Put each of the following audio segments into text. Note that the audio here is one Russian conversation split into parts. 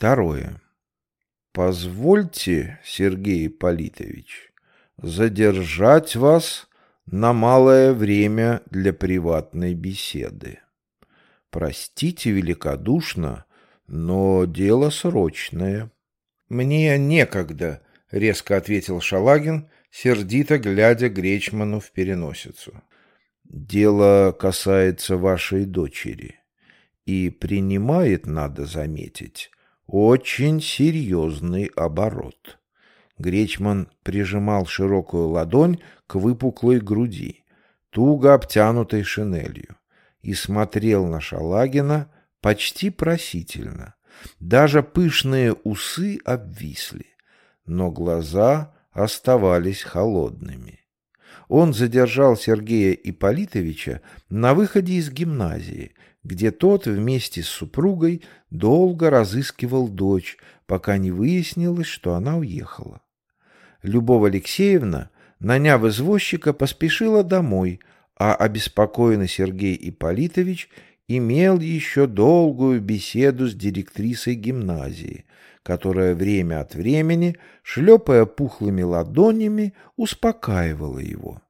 Второе. Позвольте, Сергей Политович, задержать вас на малое время для приватной беседы. Простите великодушно, но дело срочное. Мне некогда, резко ответил Шалагин, сердито глядя Гречману в переносицу. Дело касается вашей дочери и принимает, надо заметить, очень серьезный оборот. Гречман прижимал широкую ладонь к выпуклой груди, туго обтянутой шинелью, и смотрел на Шалагина почти просительно. Даже пышные усы обвисли, но глаза оставались холодными. Он задержал Сергея Ипполитовича на выходе из гимназии, где тот вместе с супругой долго разыскивал дочь, пока не выяснилось, что она уехала. Любовь Алексеевна, наняв извозчика, поспешила домой, а обеспокоенный Сергей Ипполитович имел еще долгую беседу с директрисой гимназии, которая время от времени, шлепая пухлыми ладонями, успокаивала его.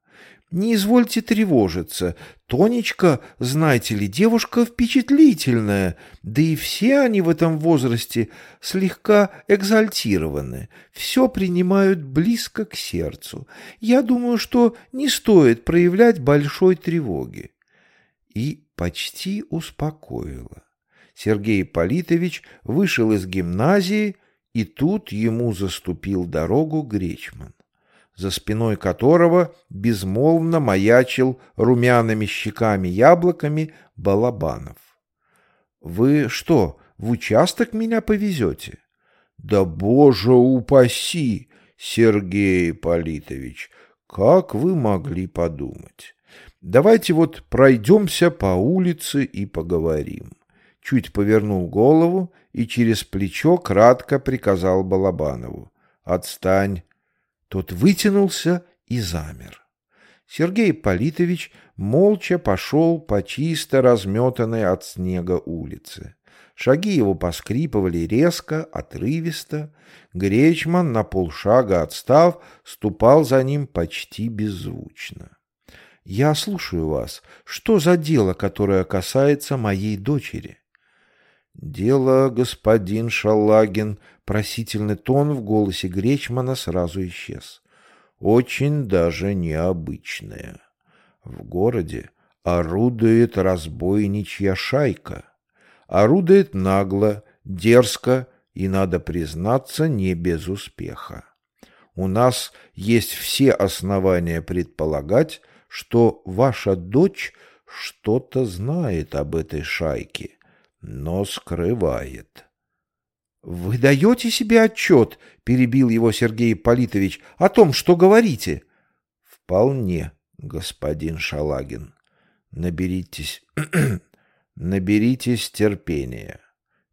Не извольте тревожиться. Тонечка, знаете ли, девушка впечатлительная, да и все они в этом возрасте слегка экзальтированы, все принимают близко к сердцу. Я думаю, что не стоит проявлять большой тревоги. И почти успокоила. Сергей Политович вышел из гимназии, и тут ему заступил дорогу Гречман за спиной которого безмолвно маячил румяными щеками-яблоками Балабанов. «Вы что, в участок меня повезете?» «Да, боже упаси, Сергей Политович, как вы могли подумать? Давайте вот пройдемся по улице и поговорим». Чуть повернул голову и через плечо кратко приказал Балабанову. «Отстань, тот вытянулся и замер. Сергей Политович молча пошел по чисто разметанной от снега улице. Шаги его поскрипывали резко, отрывисто. Гречман, на полшага отстав, ступал за ним почти беззвучно. «Я слушаю вас. Что за дело, которое касается моей дочери?» «Дело, господин Шалагин», просительный тон в голосе Гречмана сразу исчез. «Очень даже необычное. В городе орудует разбойничья шайка. Орудует нагло, дерзко и, надо признаться, не без успеха. У нас есть все основания предполагать, что ваша дочь что-то знает об этой шайке» но скрывает. — Вы даете себе отчет, — перебил его Сергей Политович, — о том, что говорите? — Вполне, господин Шалагин. Наберитесь... Наберитесь терпения.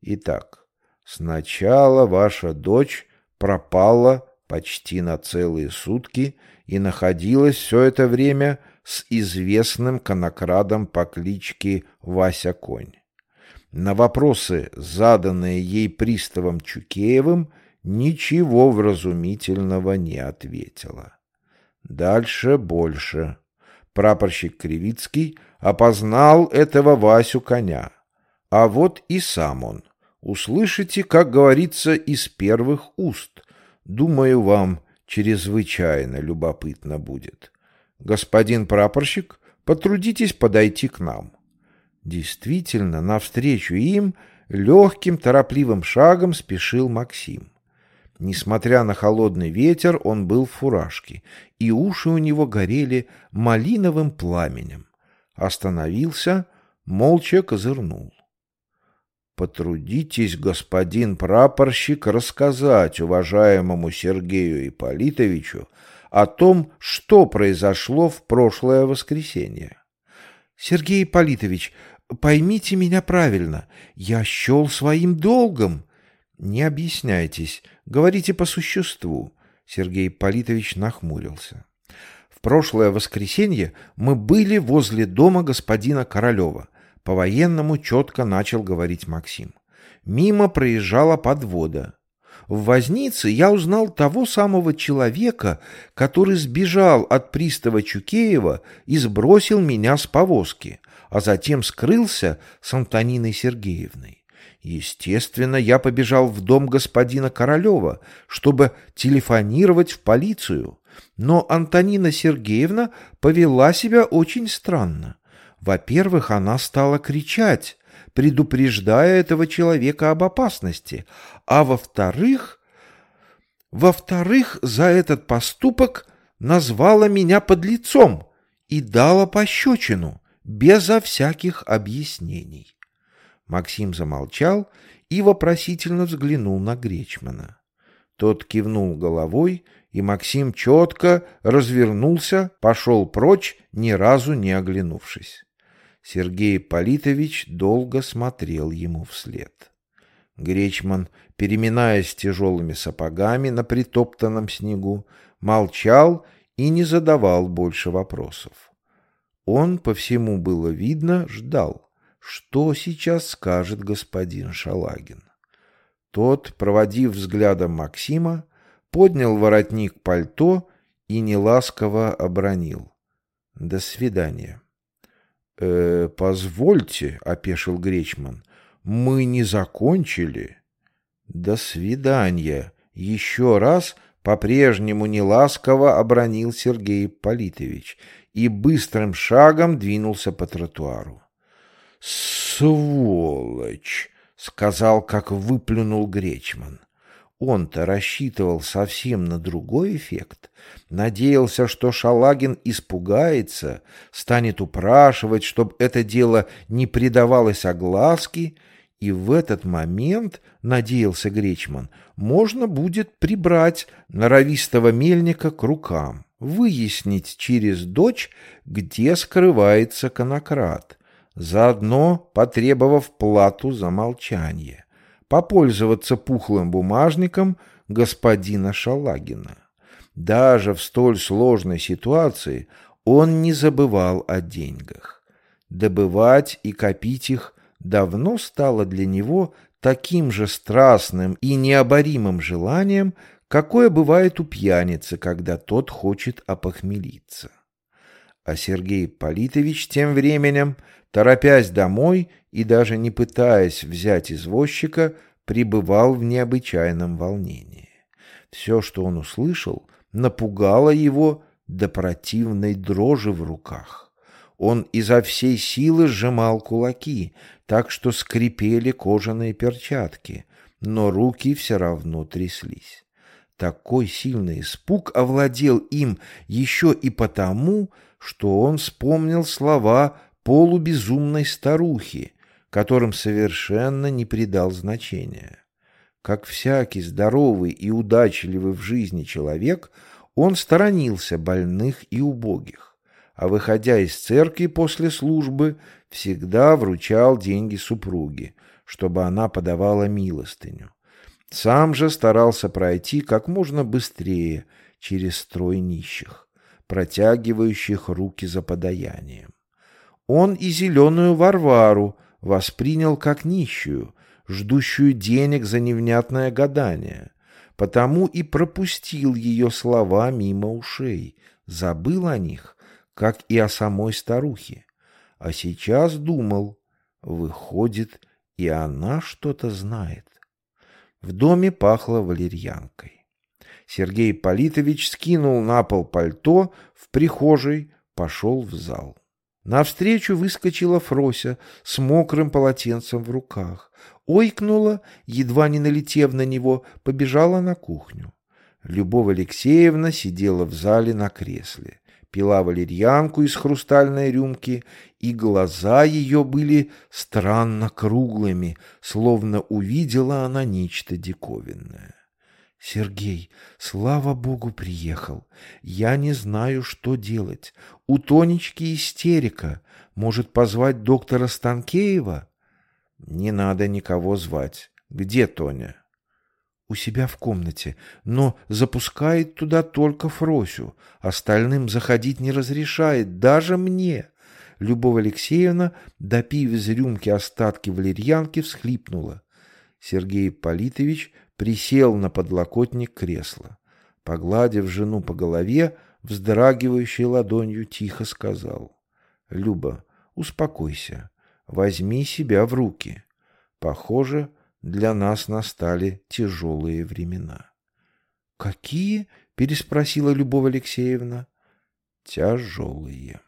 Итак, сначала ваша дочь пропала почти на целые сутки и находилась все это время с известным конокрадом по кличке Вася Конь. На вопросы, заданные ей приставом Чукеевым, ничего вразумительного не ответила. Дальше больше. Прапорщик Кривицкий опознал этого Васю коня. А вот и сам он. Услышите, как говорится, из первых уст. Думаю, вам чрезвычайно любопытно будет. Господин прапорщик, потрудитесь подойти к нам. Действительно, навстречу им легким торопливым шагом спешил Максим. Несмотря на холодный ветер, он был в фуражке, и уши у него горели малиновым пламенем. Остановился, молча козырнул. Потрудитесь, господин прапорщик, рассказать уважаемому Сергею Ипполитовичу о том, что произошло в прошлое воскресенье. Сергей Ипполитович, Поймите меня правильно, я счел своим долгом. Не объясняйтесь, говорите по существу. Сергей Политович нахмурился. В прошлое воскресенье мы были возле дома господина Королева. По-военному четко начал говорить Максим. мимо проезжала подвода. В вознице я узнал того самого человека, который сбежал от пристава Чукеева и сбросил меня с повозки, а затем скрылся с Антониной Сергеевной. Естественно, я побежал в дом господина Королева, чтобы телефонировать в полицию. Но Антонина Сергеевна повела себя очень странно. Во-первых, она стала кричать, предупреждая этого человека об опасности, а во-вторых, во-вторых, за этот поступок назвала меня подлецом и дала пощечину, безо всяких объяснений. Максим замолчал и вопросительно взглянул на Гречмана. Тот кивнул головой, и Максим четко развернулся, пошел прочь, ни разу не оглянувшись. Сергей Политович долго смотрел ему вслед. Гречман, переминаясь тяжелыми сапогами на притоптанном снегу, молчал и не задавал больше вопросов. Он, по всему было видно, ждал, что сейчас скажет господин Шалагин. Тот, проводив взглядом Максима, поднял воротник пальто и неласково обронил. «До свидания». «Э, «Позвольте», — опешил Гречман, — «мы не закончили». «До свидания», — еще раз по-прежнему неласково обронил Сергей Политович и быстрым шагом двинулся по тротуару. «Сволочь!» — сказал, как выплюнул Гречман. Он-то рассчитывал совсем на другой эффект. Надеялся, что Шалагин испугается, станет упрашивать, чтобы это дело не придавалось огласке, и в этот момент, надеялся Гречман, можно будет прибрать норовистого мельника к рукам, выяснить через дочь, где скрывается конократ, заодно потребовав плату за молчание попользоваться пухлым бумажником господина Шалагина. Даже в столь сложной ситуации он не забывал о деньгах. Добывать и копить их давно стало для него таким же страстным и необоримым желанием, какое бывает у пьяницы, когда тот хочет опохмелиться. А Сергей Политович тем временем, торопясь домой и даже не пытаясь взять извозчика, пребывал в необычайном волнении. Все, что он услышал, напугало его до противной дрожи в руках. Он изо всей силы сжимал кулаки, так что скрипели кожаные перчатки, но руки все равно тряслись. Такой сильный испуг овладел им еще и потому, что он вспомнил слова полубезумной старухи, которым совершенно не придал значения. Как всякий здоровый и удачливый в жизни человек, он сторонился больных и убогих, а выходя из церкви после службы, всегда вручал деньги супруге, чтобы она подавала милостыню. Сам же старался пройти как можно быстрее через строй нищих протягивающих руки за подаянием. Он и зеленую Варвару воспринял как нищую, ждущую денег за невнятное гадание, потому и пропустил ее слова мимо ушей, забыл о них, как и о самой старухе. А сейчас думал, выходит, и она что-то знает. В доме пахло валерьянкой. Сергей Политович скинул на пол пальто в прихожей, пошел в зал. Навстречу выскочила Фрося с мокрым полотенцем в руках. Ойкнула, едва не налетев на него, побежала на кухню. Любовь Алексеевна сидела в зале на кресле, пила валерьянку из хрустальной рюмки, и глаза ее были странно круглыми, словно увидела она нечто диковинное. Сергей, слава богу, приехал. Я не знаю, что делать. У Тонечки истерика. Может, позвать доктора Станкеева? Не надо никого звать. Где Тоня? У себя в комнате, но запускает туда только Фросю. Остальным заходить не разрешает, даже мне. Любовь Алексеевна, допив из рюмки остатки валерьянки, всхлипнула. Сергей Политович присел на подлокотник кресла. Погладив жену по голове, вздрагивающей ладонью тихо сказал. «Люба, успокойся, возьми себя в руки. Похоже, для нас настали тяжелые времена». «Какие?» — переспросила Любовь Алексеевна. «Тяжелые».